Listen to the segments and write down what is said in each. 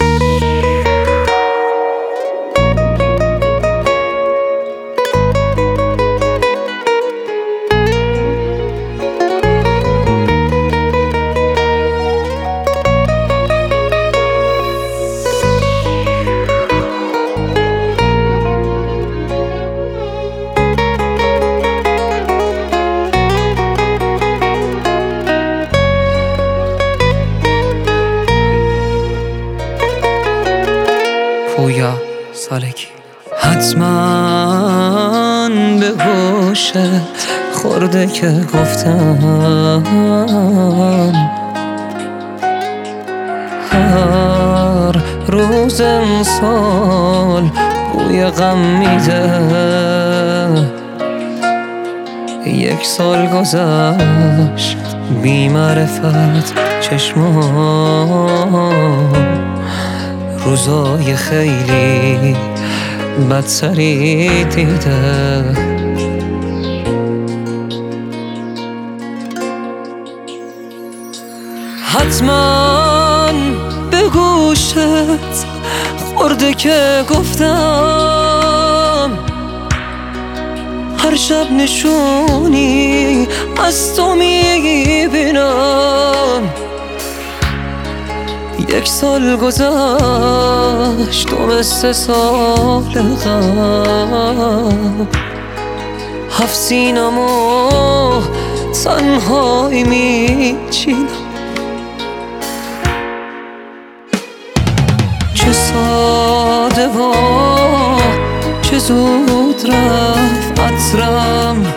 Podcast. پویا سالکی حتما به گوشت خورده که گفتم. هر روز امسال بوی غم میده. یک سال گذشت بی معرفت چشمان روزای خیلی بدسری دیده. حتما به گوشت خورده که گفتم. هر شب نشونی از تو می‌بینم. یک سال گذشت و مثل سال قبل. هفت سینم و تنهایی میچینم. چه ساده و چه زود رفت عطرم.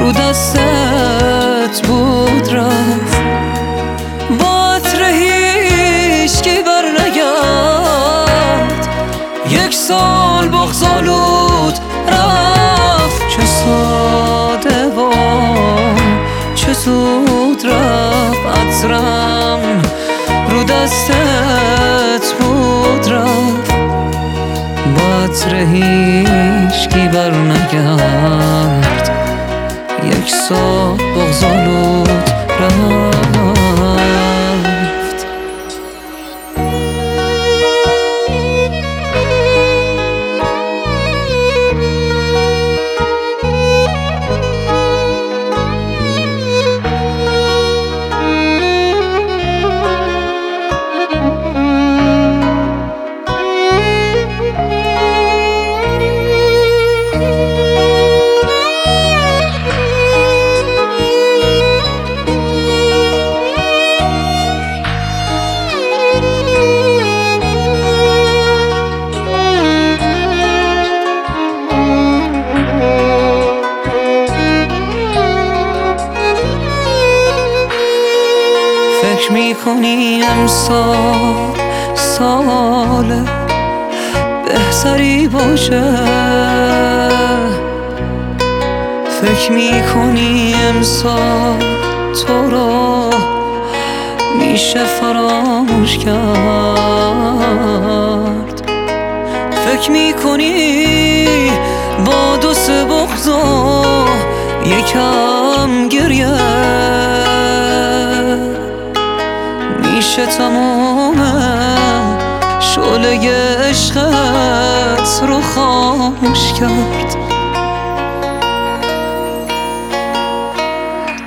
رو دستت بود رفت. بغزالود رفت. چه ساده و چه زود رفت. عطرم رو دستت بود. رفت. با عطر هیشگی بر نگرد. یک سال بغزالود رفت. فکر می‌کنی امسال سال بهتری باشه. فکر می‌کنی امسال تو رو میشه فراموش کرد. فکر می‌کنی با دو سه بغض یکم گریه. میشه تمام شعله عشقت رو خاموش کرد.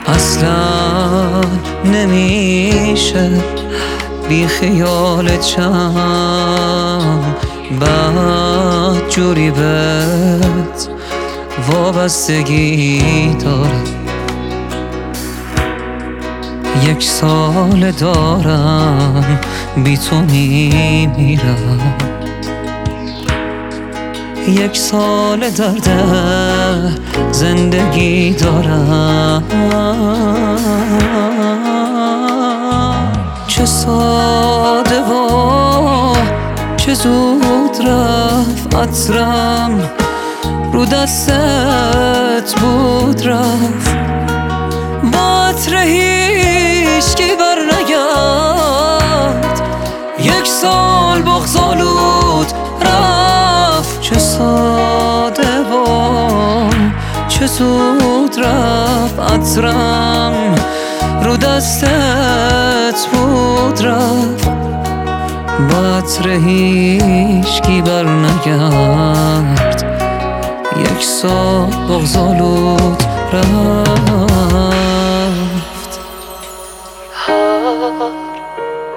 اصلا نمیشه بی خیال چم. بعد جوری بهت وابستگی دارم. یک سال دارم بی تو میمیرم. یک سال درد زندگی دارم. چه ساده و چه زود رفت عطرم. رو دستت بود رفت. چه ساده و چه زود رفت عطرم. رو دستت بود رفت. با عطر هیچکی بر نگرد. یک سال بغزالود رفت. هر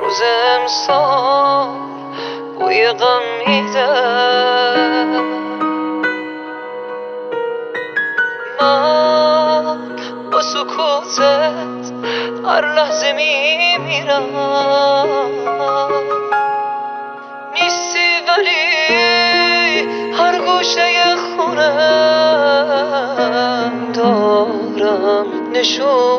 روز امسال بوی غم میده. من با سکوتت هر لحظه میمیرم. نیستی ولی هر گوشه خونه دارم نشونی